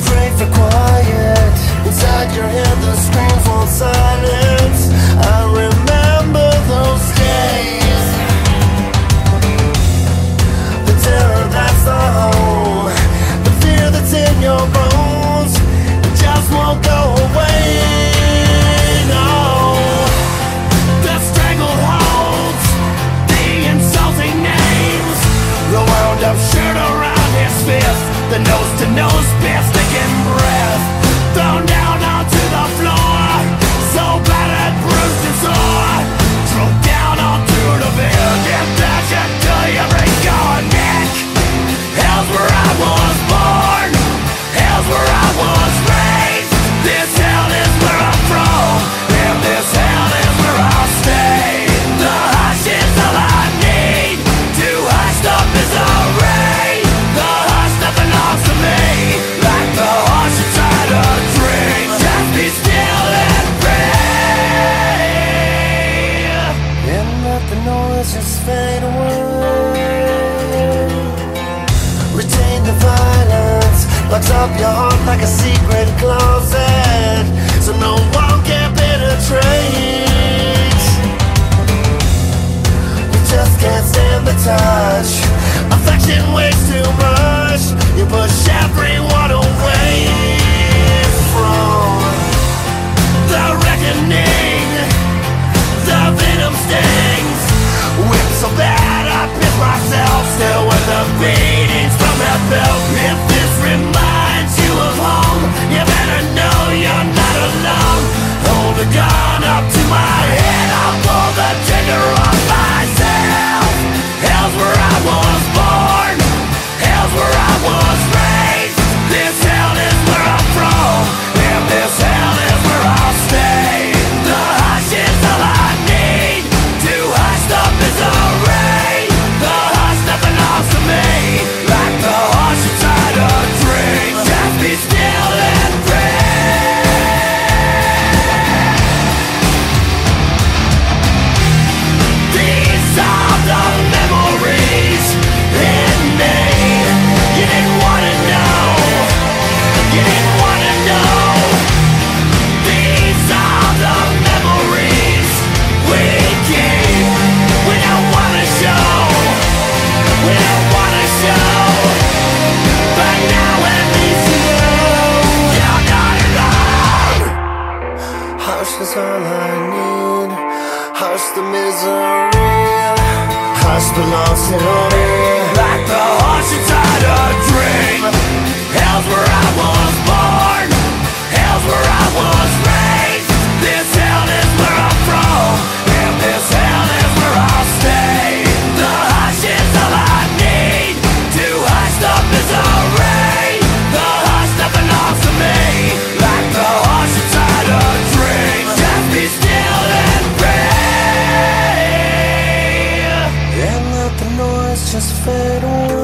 pray for quiet Inside your head the screams won't silence. was just fade away Retain the violence Locks up your heart like a secret closet So no one can penetrate. You just can't stand the touch. Affection weighs too much. You push everyone away. trust belongs to me Like the horse inside a dream. Hell's where I want fed away